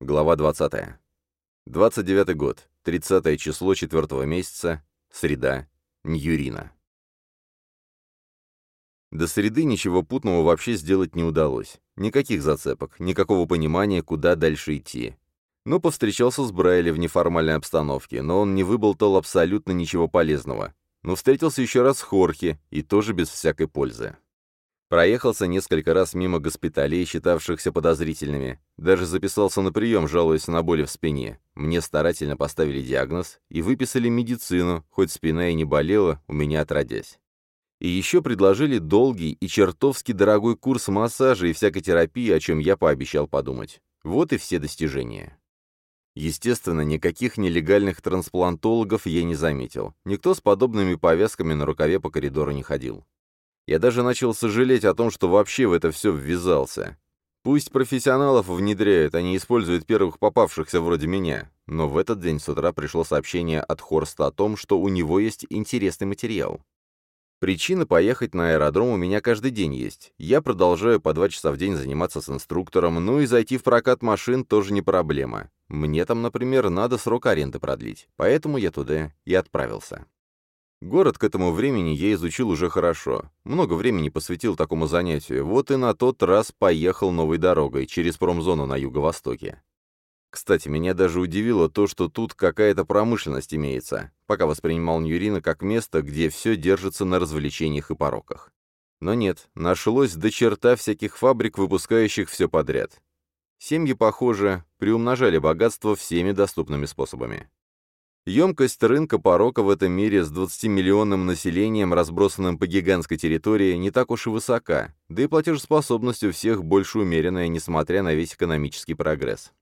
Глава 20. 29 год. 30 число 4 месяца. Среда. Ньюрина. До среды ничего путного вообще сделать не удалось. Никаких зацепок, никакого понимания, куда дальше идти. Ну, повстречался с Брайли в неформальной обстановке, но он не выболтал абсолютно ничего полезного. Но встретился еще раз с Хорхе, и тоже без всякой пользы. Проехался несколько раз мимо госпиталей, считавшихся подозрительными. Даже записался на прием, жалуясь на боли в спине. Мне старательно поставили диагноз и выписали медицину, хоть спина и не болела, у меня отродясь. И еще предложили долгий и чертовски дорогой курс массажа и всякой терапии, о чем я пообещал подумать. Вот и все достижения. Естественно, никаких нелегальных трансплантологов я не заметил. Никто с подобными повязками на рукаве по коридору не ходил. Я даже начал сожалеть о том, что вообще в это все ввязался. Пусть профессионалов внедряют, они используют первых попавшихся вроде меня. Но в этот день с утра пришло сообщение от Хорста о том, что у него есть интересный материал. Причина поехать на аэродром у меня каждый день есть. Я продолжаю по два часа в день заниматься с инструктором, ну и зайти в прокат машин тоже не проблема. Мне там, например, надо срок аренды продлить, поэтому я туда и отправился. Город к этому времени я изучил уже хорошо. Много времени посвятил такому занятию, вот и на тот раз поехал новой дорогой, через промзону на юго-востоке. Кстати, меня даже удивило то, что тут какая-то промышленность имеется, пока воспринимал Ньюрина как место, где все держится на развлечениях и пороках. Но нет, нашлось до черта всяких фабрик, выпускающих все подряд. Семьи, похоже, приумножали богатство всеми доступными способами. Емкость рынка порока в этом мире с 20-миллионным населением, разбросанным по гигантской территории, не так уж и высока, да и платежеспособность у всех больше умеренная, несмотря на весь экономический прогресс.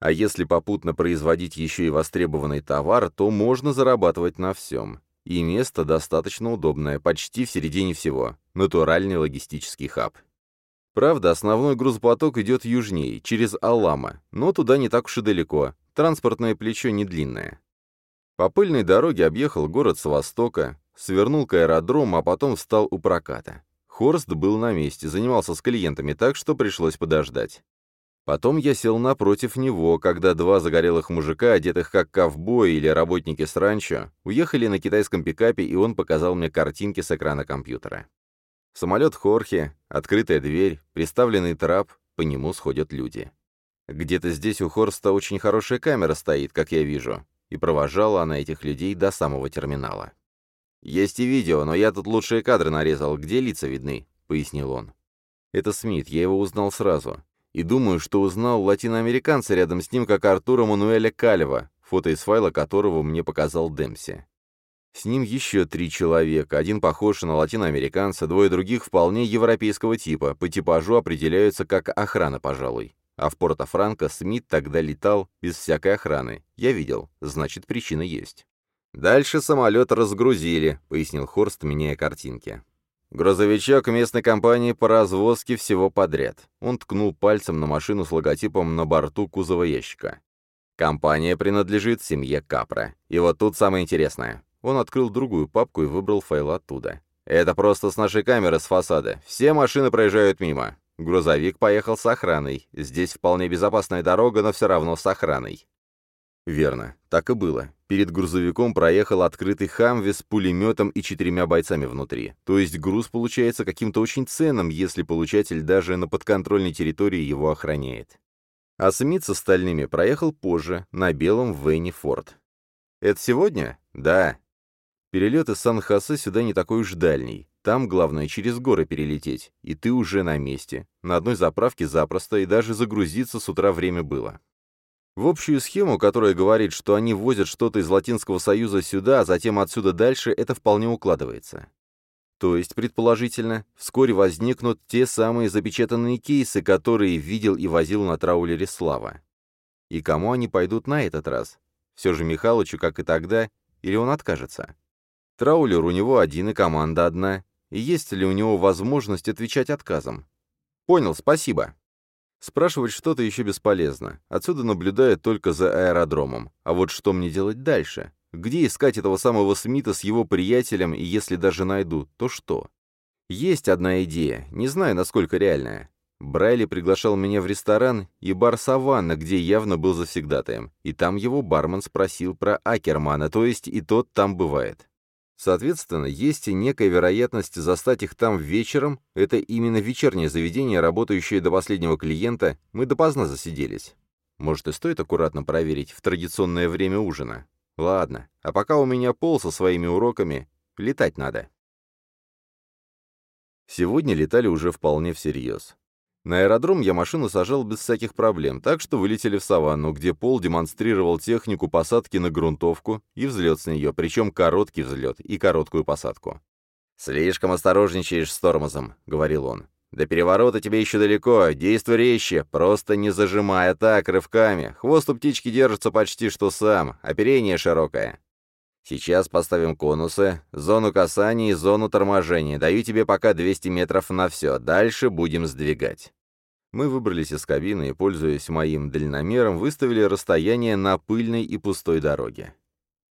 А если попутно производить еще и востребованный товар, то можно зарабатывать на всем. И место достаточно удобное, почти в середине всего. Натуральный логистический хаб. Правда, основной грузопоток идет южнее, через Алама, но туда не так уж и далеко, транспортное плечо не длинное. По пыльной дороге объехал город с востока, свернул к аэродрому, а потом встал у проката. Хорст был на месте, занимался с клиентами, так что пришлось подождать. Потом я сел напротив него, когда два загорелых мужика, одетых как ковбои или работники с ранчо, уехали на китайском пикапе, и он показал мне картинки с экрана компьютера. Самолет Хорхе, открытая дверь, приставленный трап, по нему сходят люди. Где-то здесь у Хорста очень хорошая камера стоит, как я вижу и провожала она этих людей до самого терминала. «Есть и видео, но я тут лучшие кадры нарезал, где лица видны», — пояснил он. «Это Смит, я его узнал сразу. И думаю, что узнал латиноамериканца рядом с ним, как Артура Мануэля Калева, фото из файла которого мне показал Демпси. С ним еще три человека, один похож на латиноамериканца, двое других вполне европейского типа, по типажу определяются как охрана, пожалуй. А в Порто-Франко Смит тогда летал без всякой охраны. Я видел, значит, причина есть. «Дальше самолет разгрузили», — пояснил Хорст, меняя картинки. «Грузовичок местной компании по развозке всего подряд». Он ткнул пальцем на машину с логотипом на борту кузова ящика. «Компания принадлежит семье Капра. И вот тут самое интересное». Он открыл другую папку и выбрал файл оттуда. «Это просто с нашей камеры с фасада. Все машины проезжают мимо. Грузовик поехал с охраной. Здесь вполне безопасная дорога, но все равно с охраной. Верно, так и было. Перед грузовиком проехал открытый хамви с пулеметом и четырьмя бойцами внутри. То есть груз получается каким-то очень ценным, если получатель даже на подконтрольной территории его охраняет. А Смит с остальными проехал позже, на белом Венни Форд. Это сегодня? Да. Перелет из Сан-Хосе сюда не такой уж дальний. Там главное через горы перелететь, и ты уже на месте. На одной заправке запросто, и даже загрузиться с утра время было. В общую схему, которая говорит, что они возят что-то из Латинского Союза сюда, а затем отсюда дальше, это вполне укладывается. То есть, предположительно, вскоре возникнут те самые запечатанные кейсы, которые видел и возил на траулере Слава. И кому они пойдут на этот раз? Все же Михалычу, как и тогда, или он откажется? Траулер у него один и команда одна, и есть ли у него возможность отвечать отказом. Понял, спасибо. Спрашивать что-то еще бесполезно. Отсюда наблюдают только за аэродромом. А вот что мне делать дальше? Где искать этого самого Смита с его приятелем, и если даже найду, то что? Есть одна идея, не знаю, насколько реальная. Брайли приглашал меня в ресторан и бар «Саванна», где явно был завсегдатаем, и там его бармен спросил про Акермана, то есть и тот там бывает. Соответственно, есть и некая вероятность застать их там вечером, это именно вечернее заведение, работающее до последнего клиента, мы допоздна засиделись. Может, и стоит аккуратно проверить в традиционное время ужина? Ладно, а пока у меня пол со своими уроками, летать надо. Сегодня летали уже вполне всерьез. На аэродром я машину сажал без всяких проблем, так что вылетели в саванну, где Пол демонстрировал технику посадки на грунтовку и взлет с нее, причем короткий взлет и короткую посадку. «Слишком осторожничаешь с тормозом», — говорил он. «До переворота тебе еще далеко, действуй резче, просто не зажимая так, рывками. Хвост у птички держится почти что сам, оперение широкое. Сейчас поставим конусы, зону касания и зону торможения. Даю тебе пока 200 метров на все. Дальше будем сдвигать. Мы выбрались из кабины и, пользуясь моим дальномером, выставили расстояние на пыльной и пустой дороге.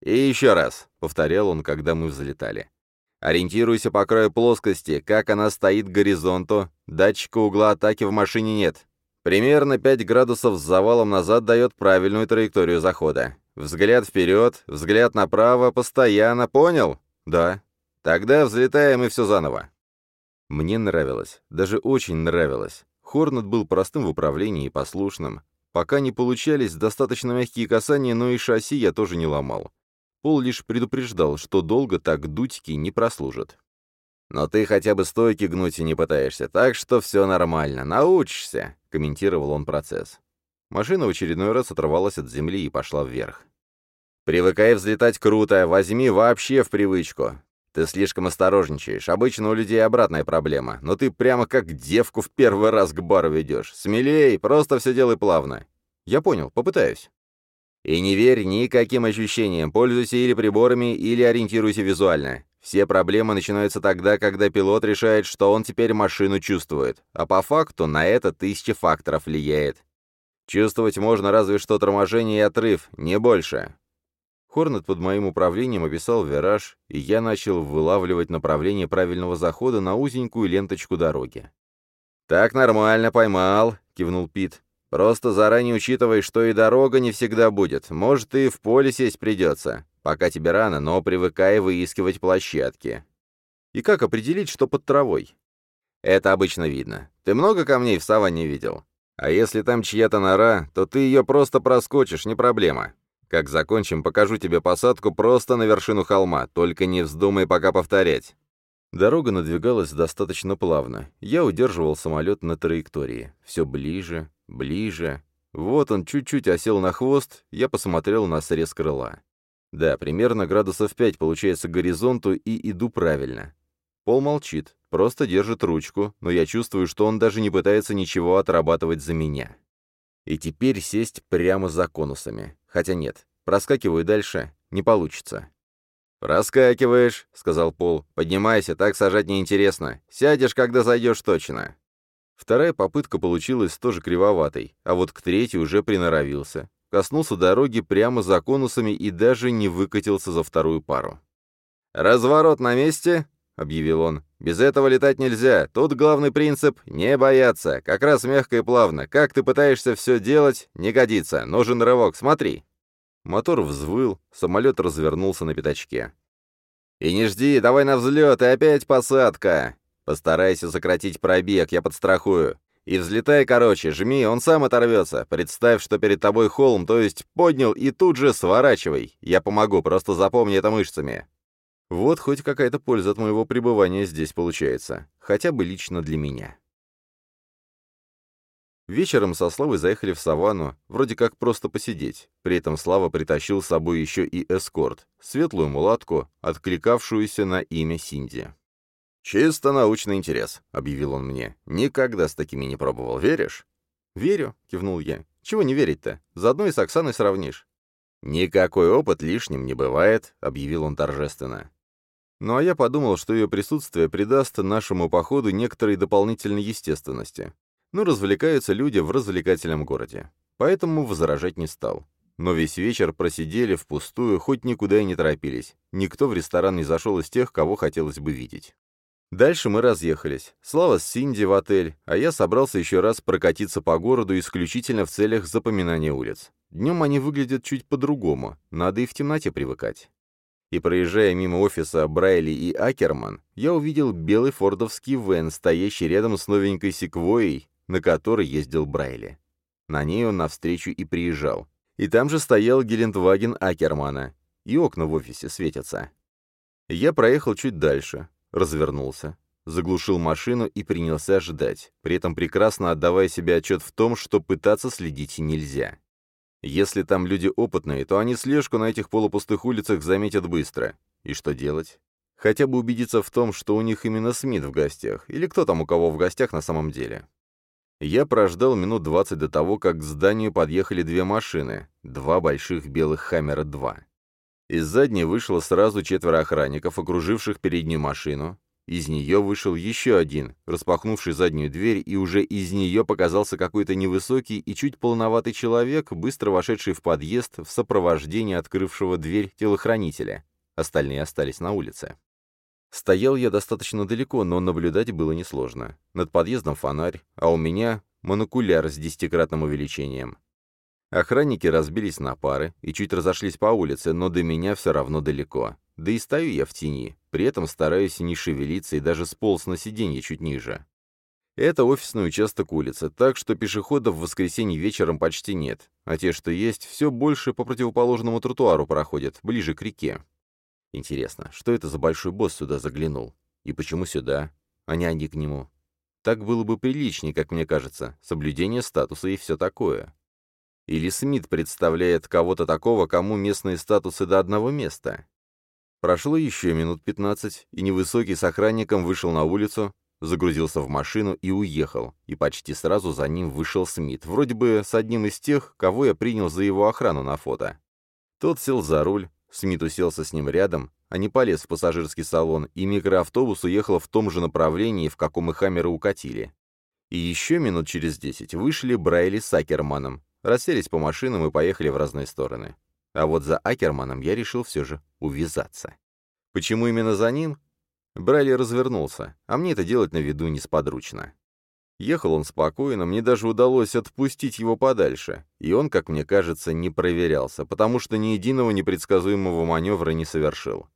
«И еще раз», — повторял он, когда мы взлетали. «Ориентируйся по краю плоскости, как она стоит к горизонту. Датчика угла атаки в машине нет. Примерно 5 градусов с завалом назад дает правильную траекторию захода. Взгляд вперед, взгляд направо, постоянно, понял? Да. Тогда взлетаем и все заново. Мне нравилось, даже очень нравилось. Хорнет был простым в управлении и послушным. Пока не получались достаточно мягкие касания, но и шасси я тоже не ломал. Пол лишь предупреждал, что долго так дутики не прослужат. «Но ты хотя бы стойки гнуть и не пытаешься, так что все нормально, научишься», — комментировал он процесс. Машина в очередной раз оторвалась от земли и пошла вверх. «Привыкай взлетать круто, возьми вообще в привычку. Ты слишком осторожничаешь. Обычно у людей обратная проблема, но ты прямо как девку в первый раз к бару ведешь. Смелей, просто все делай плавно». «Я понял, попытаюсь». И не верь никаким ощущениям, пользуйся или приборами, или ориентируйся визуально. Все проблемы начинаются тогда, когда пилот решает, что он теперь машину чувствует, а по факту на это тысячи факторов влияет. Чувствовать можно разве что торможение и отрыв, не больше. Хорнет под моим управлением описал вираж, и я начал вылавливать направление правильного захода на узенькую ленточку дороги. «Так нормально, поймал», — кивнул Пит. «Просто заранее учитывай, что и дорога не всегда будет. Может, и в поле сесть придется. Пока тебе рано, но привыкай выискивать площадки». «И как определить, что под травой?» «Это обычно видно. Ты много камней в саванне видел?» А если там чья-то нора, то ты ее просто проскочишь, не проблема. Как закончим, покажу тебе посадку просто на вершину холма, только не вздумай пока повторять». Дорога надвигалась достаточно плавно. Я удерживал самолет на траектории. Все ближе, ближе. Вот он чуть-чуть осел на хвост, я посмотрел на срез крыла. Да, примерно градусов 5 получается к горизонту и иду правильно. Пол молчит, просто держит ручку, но я чувствую, что он даже не пытается ничего отрабатывать за меня. И теперь сесть прямо за конусами. Хотя нет, проскакиваю дальше, не получится. «Проскакиваешь», — сказал Пол. «Поднимайся, так сажать неинтересно. Сядешь, когда зайдешь точно». Вторая попытка получилась тоже кривоватой, а вот к третьей уже приноровился. Коснулся дороги прямо за конусами и даже не выкатился за вторую пару. «Разворот на месте?» — объявил он. «Без этого летать нельзя. Тут главный принцип — не бояться. Как раз мягко и плавно. Как ты пытаешься все делать, не годится. Нужен рывок. Смотри». Мотор взвыл, самолет развернулся на пятачке. «И не жди, давай на взлет, и опять посадка. Постарайся сократить пробег, я подстрахую. И взлетай короче, жми, он сам оторвется. Представь, что перед тобой холм, то есть поднял и тут же сворачивай. Я помогу, просто запомни это мышцами. Вот хоть какая-то польза от моего пребывания здесь получается. Хотя бы лично для меня. Вечером со Славой заехали в саванну, вроде как просто посидеть. При этом Слава притащил с собой еще и эскорт, светлую мулатку, откликавшуюся на имя Синди. «Чисто научный интерес», — объявил он мне. «Никогда с такими не пробовал, веришь?» «Верю», — кивнул я. «Чего не верить-то? Заодно и с Оксаной сравнишь». «Никакой опыт лишним не бывает», — объявил он торжественно. Ну а я подумал, что ее присутствие придаст нашему походу некоторой дополнительной естественности. Ну, развлекаются люди в развлекательном городе. Поэтому возражать не стал. Но весь вечер просидели впустую, хоть никуда и не торопились. Никто в ресторан не зашел из тех, кого хотелось бы видеть. Дальше мы разъехались. Слава с Синди в отель, а я собрался еще раз прокатиться по городу исключительно в целях запоминания улиц. Днем они выглядят чуть по-другому, надо и в темноте привыкать. И проезжая мимо офиса Брайли и Акерман, я увидел белый фордовский вен, стоящий рядом с новенькой секвойей, на которой ездил Брайли. На ней он навстречу и приезжал. И там же стоял Гелендваген Акермана, и окна в офисе светятся. Я проехал чуть дальше, развернулся, заглушил машину и принялся ждать, при этом прекрасно отдавая себе отчет в том, что пытаться следить нельзя. Если там люди опытные, то они слежку на этих полупустых улицах заметят быстро. И что делать? Хотя бы убедиться в том, что у них именно Смит в гостях, или кто там у кого в гостях на самом деле. Я прождал минут двадцать до того, как к зданию подъехали две машины, два больших белых «Хаммера-2». Из задней вышло сразу четверо охранников, окруживших переднюю машину. Из нее вышел еще один, распахнувший заднюю дверь, и уже из нее показался какой-то невысокий и чуть полноватый человек, быстро вошедший в подъезд в сопровождении открывшего дверь телохранителя. Остальные остались на улице. Стоял я достаточно далеко, но наблюдать было несложно. Над подъездом фонарь, а у меня монокуляр с десятикратным увеличением. Охранники разбились на пары и чуть разошлись по улице, но до меня все равно далеко. Да и стою я в тени, при этом стараюсь не шевелиться и даже сполз на сиденье чуть ниже. Это офисный участок улицы, так что пешеходов в воскресенье вечером почти нет, а те, что есть, все больше по противоположному тротуару проходят, ближе к реке. Интересно, что это за большой босс сюда заглянул? И почему сюда, а не они к нему? Так было бы приличнее, как мне кажется, соблюдение статуса и все такое. Или Смит представляет кого-то такого, кому местные статусы до одного места? Прошло еще минут пятнадцать, и невысокий с охранником вышел на улицу, загрузился в машину и уехал, и почти сразу за ним вышел Смит, вроде бы с одним из тех, кого я принял за его охрану на фото. Тот сел за руль, Смит уселся с ним рядом, а не полез в пассажирский салон, и микроавтобус уехал в том же направлении, в каком и Хаммеры укатили. И еще минут через десять вышли Брайли с Акерманом, расселись по машинам и поехали в разные стороны. А вот за Акерманом я решил все же увязаться. Почему именно за ним? Брайли развернулся, а мне это делать на виду несподручно. Ехал он спокойно, мне даже удалось отпустить его подальше, и он, как мне кажется, не проверялся, потому что ни единого непредсказуемого маневра не совершил.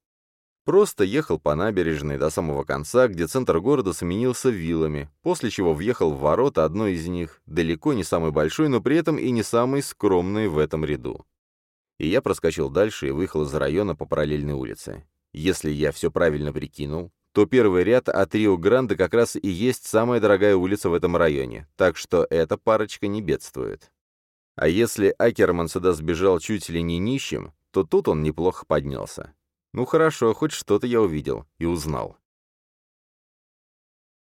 Просто ехал по набережной до самого конца, где центр города сменился виллами, после чего въехал в ворота одной из них, далеко не самый большой, но при этом и не самый скромный в этом ряду. И я проскочил дальше и выехал из района по параллельной улице. Если я все правильно прикинул, то первый ряд от Рио-Гранде как раз и есть самая дорогая улица в этом районе, так что эта парочка не бедствует. А если Акерман сюда сбежал чуть ли не нищим, то тут он неплохо поднялся. Ну хорошо, хоть что-то я увидел и узнал.